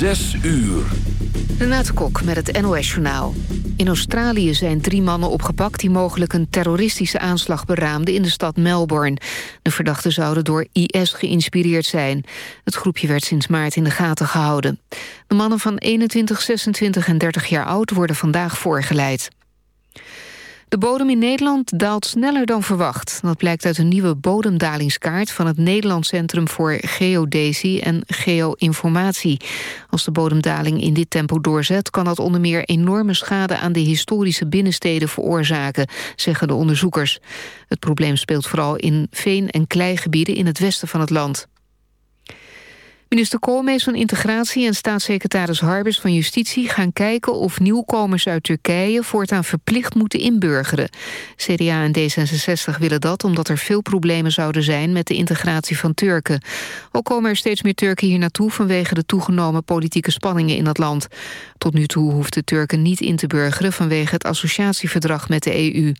Zes uur. Renate Kok met het NOS-journaal. In Australië zijn drie mannen opgepakt... die mogelijk een terroristische aanslag beraamden in de stad Melbourne. De verdachten zouden door IS geïnspireerd zijn. Het groepje werd sinds maart in de gaten gehouden. De mannen van 21, 26 en 30 jaar oud worden vandaag voorgeleid. De bodem in Nederland daalt sneller dan verwacht. Dat blijkt uit een nieuwe bodemdalingskaart... van het Nederlands Centrum voor Geodesie en Geoinformatie. Als de bodemdaling in dit tempo doorzet... kan dat onder meer enorme schade aan de historische binnensteden veroorzaken... zeggen de onderzoekers. Het probleem speelt vooral in veen- en kleigebieden in het westen van het land. Minister Koolmees van Integratie en staatssecretaris Harbers van Justitie gaan kijken of nieuwkomers uit Turkije voortaan verplicht moeten inburgeren. CDA en D66 willen dat omdat er veel problemen zouden zijn met de integratie van Turken. Ook komen er steeds meer Turken hier naartoe vanwege de toegenomen politieke spanningen in dat land. Tot nu toe hoeft de Turken niet in te burgeren vanwege het associatieverdrag met de EU.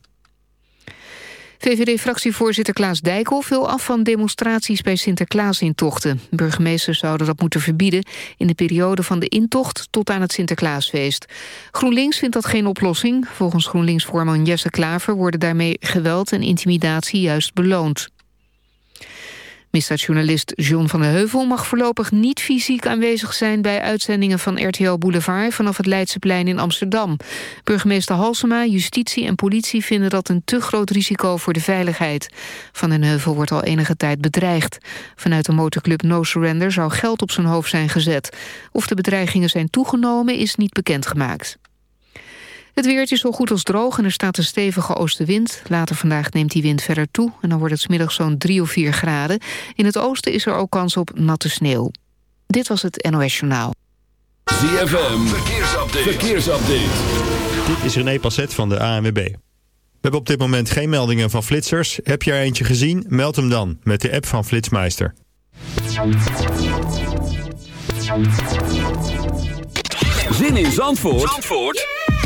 VVD-fractievoorzitter Klaas Dijkhoff wil af van demonstraties bij Sinterklaas-intochten. Burgemeesters zouden dat moeten verbieden in de periode van de intocht tot aan het Sinterklaasfeest. GroenLinks vindt dat geen oplossing. Volgens GroenLinks-voorman Jesse Klaver worden daarmee geweld en intimidatie juist beloond. Misdaadjournalist John van den Heuvel mag voorlopig niet fysiek aanwezig zijn bij uitzendingen van RTL Boulevard vanaf het Leidseplein in Amsterdam. Burgemeester Halsema, justitie en politie vinden dat een te groot risico voor de veiligheid. Van den Heuvel wordt al enige tijd bedreigd. Vanuit de motorclub No Surrender zou geld op zijn hoofd zijn gezet. Of de bedreigingen zijn toegenomen is niet bekendgemaakt. Het weer is zo goed als droog en er staat een stevige oostenwind. Later vandaag neemt die wind verder toe en dan wordt het smiddag zo'n 3 of 4 graden. In het oosten is er ook kans op natte sneeuw. Dit was het NOS Journaal. ZFM, verkeersupdate. verkeersupdate. Dit is René Passet van de ANWB. We hebben op dit moment geen meldingen van flitsers. Heb je er eentje gezien? Meld hem dan met de app van Flitsmeister. Zin in Zandvoort? Zandvoort?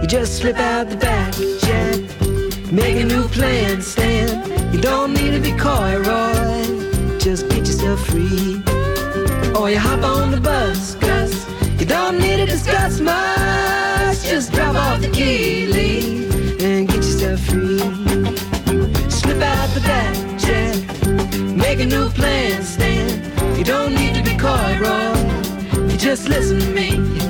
You just slip out the back, Jack. Make a new plan, Stan. You don't need to be coy, Roy. Just get yourself free. Or you hop on the bus, Gus. You don't need to discuss much. Just drop off the key, Lee, and get yourself free. Slip out the back, Jack. Make a new plan, Stan. You don't need to be coy, Roy. You just listen to me.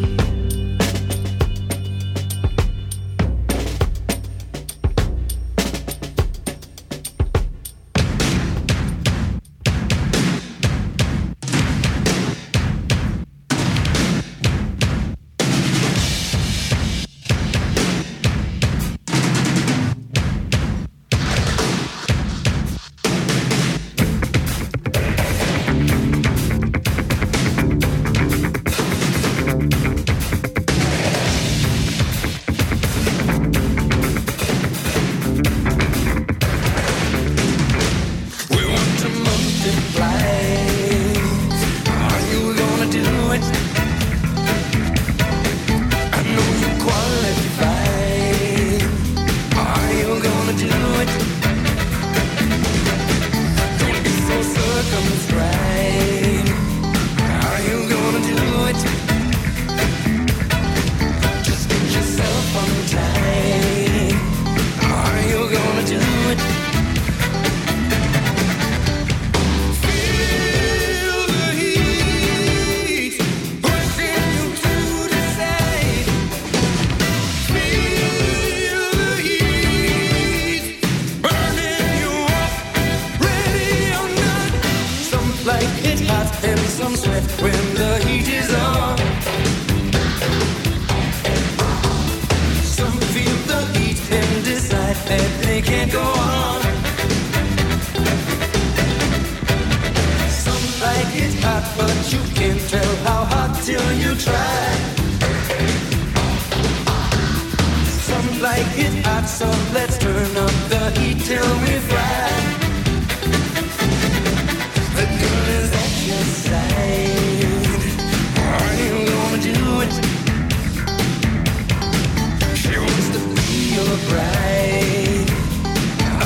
Let's turn up the heat till we fry. The girl is at your side. Are you gonna do it? She wants to be your bride.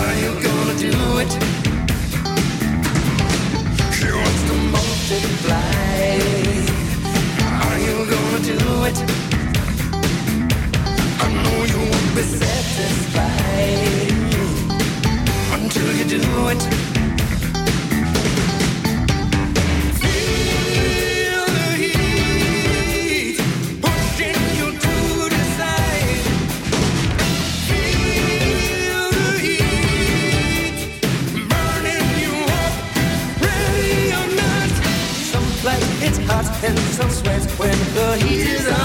Are you gonna do it? She wants to multiply. Are you gonna do it? be satisfied until you do it. Feel the heat pushing you to. Feel the heat burning you up, ready or not. Some like hot and some sweat when the heat is on.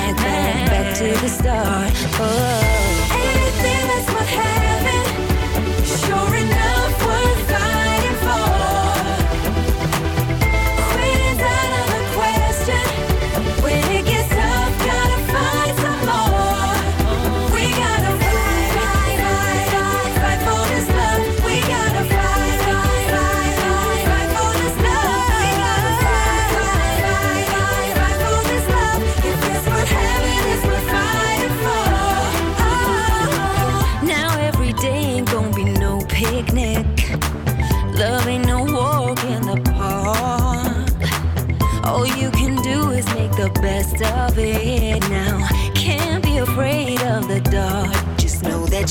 back to the start. Oh.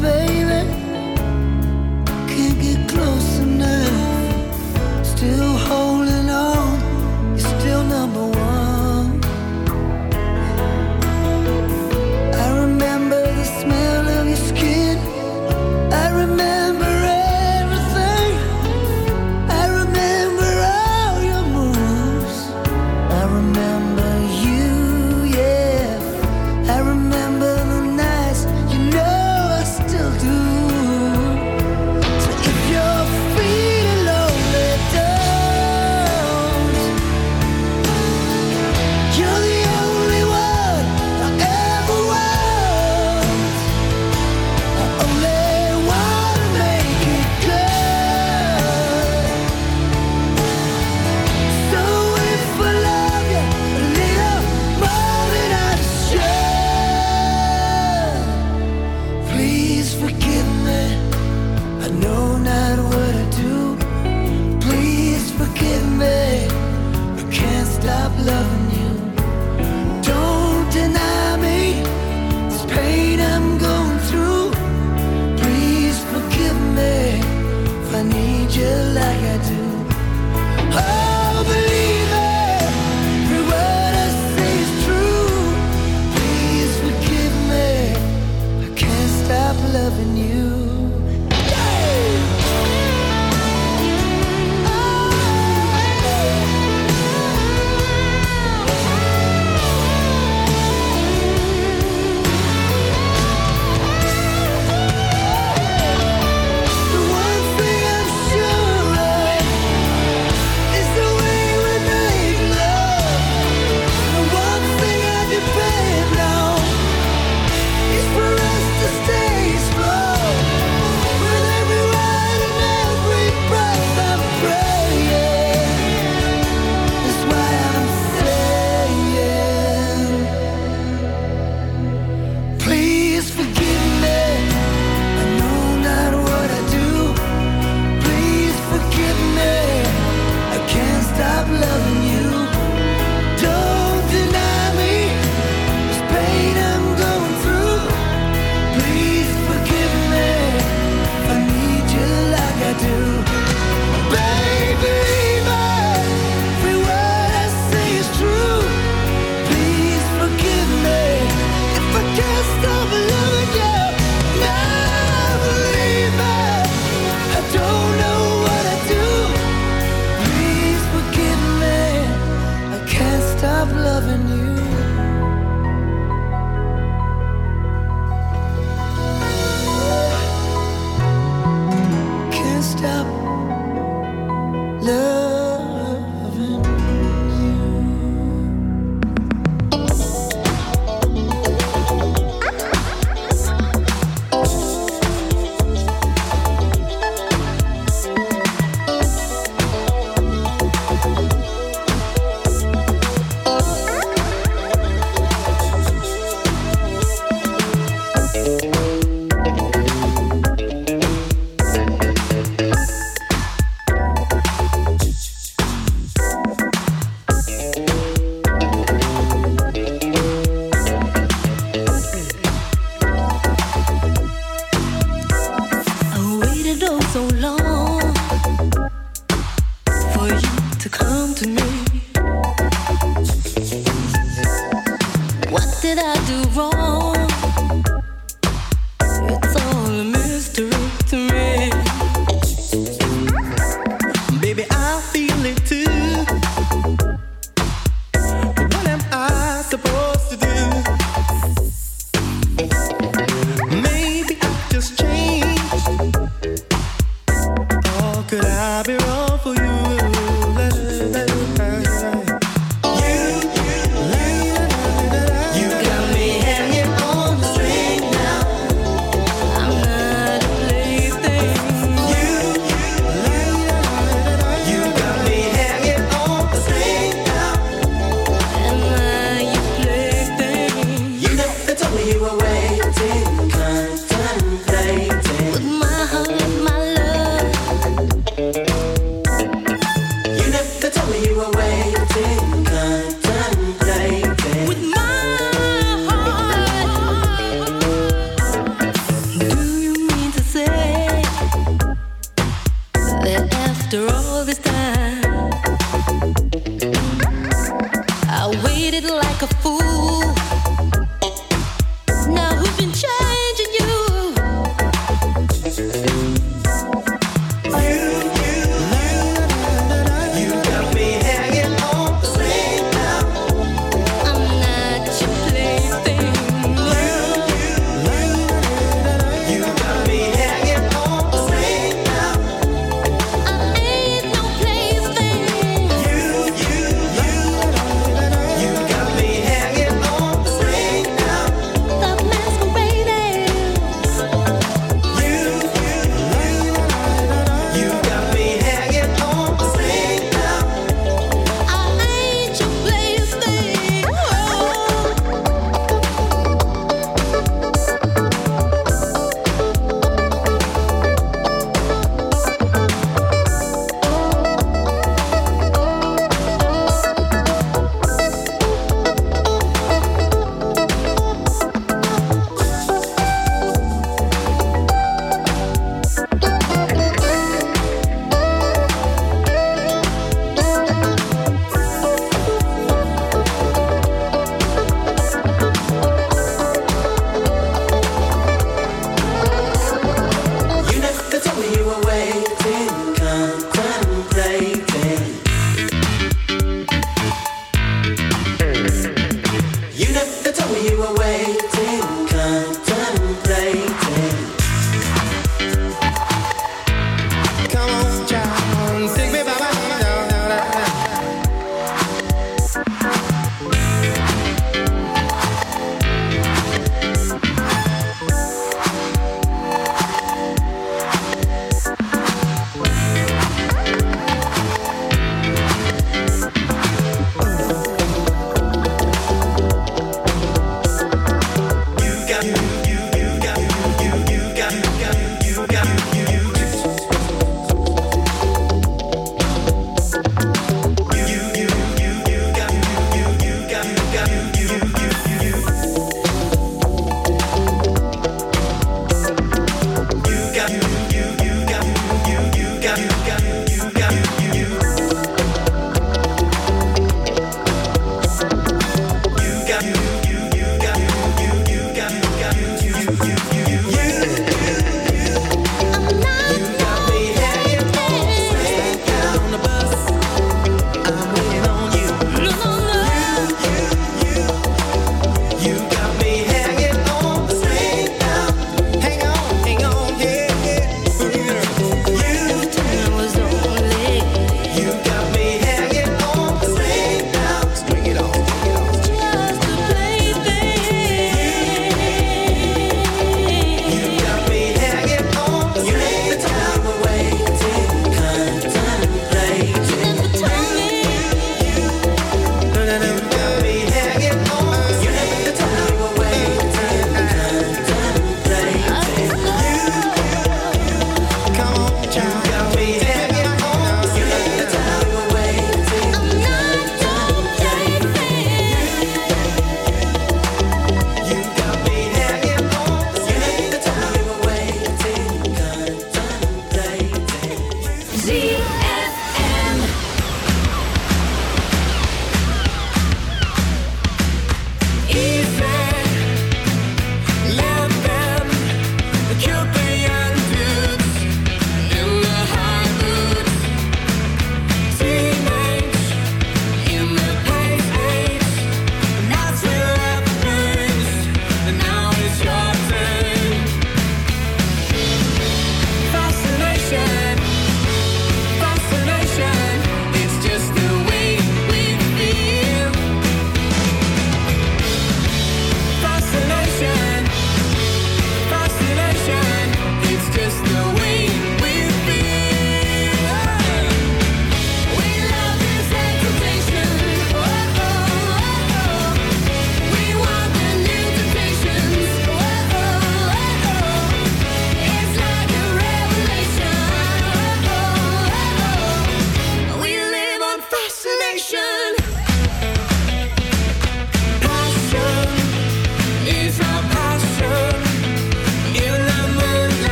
Baby, I feel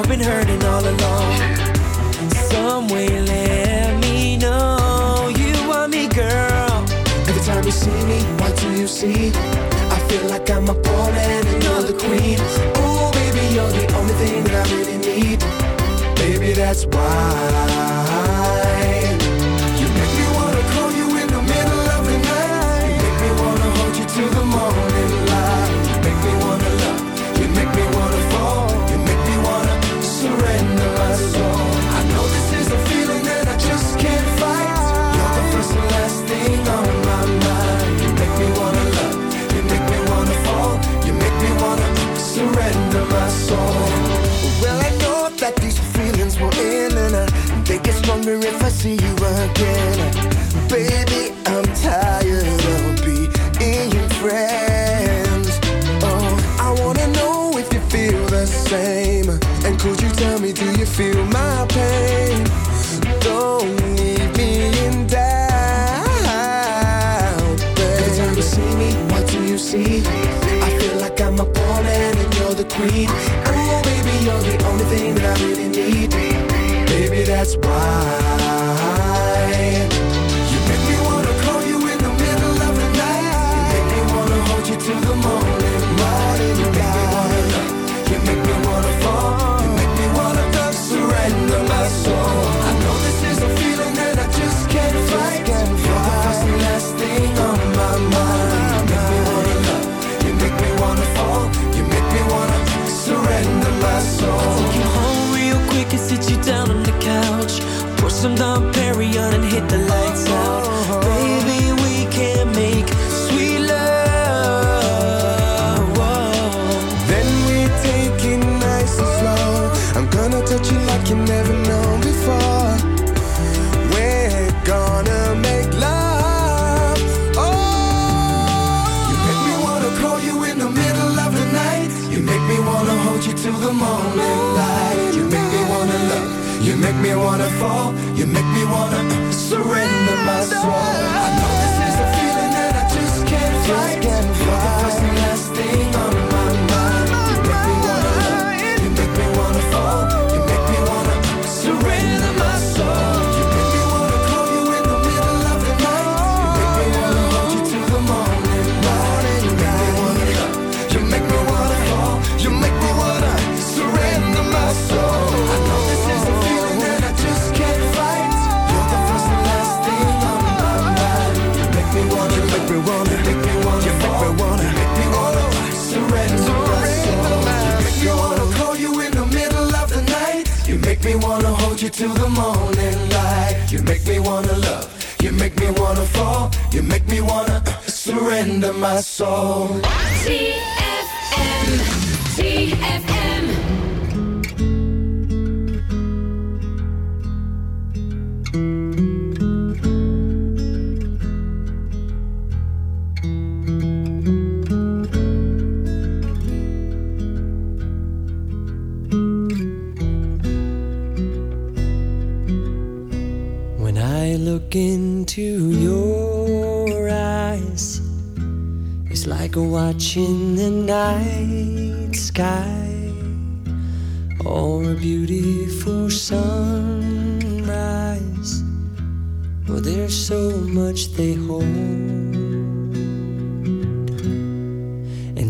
I've been hurting all along. In some way, let me know you want me, girl. Every time you see me, what do you see? I feel like I'm a pawn and another queen. Ooh, baby, you're the only thing that I really need. Baby, that's why. hungry if I see you again.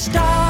Stars,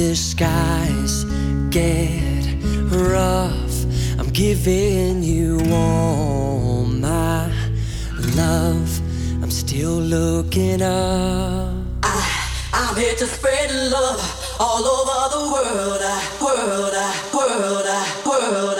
The skies get rough. I'm giving you all my love. I'm still looking up. I, I'm here to spread love all over the world, world, world, world,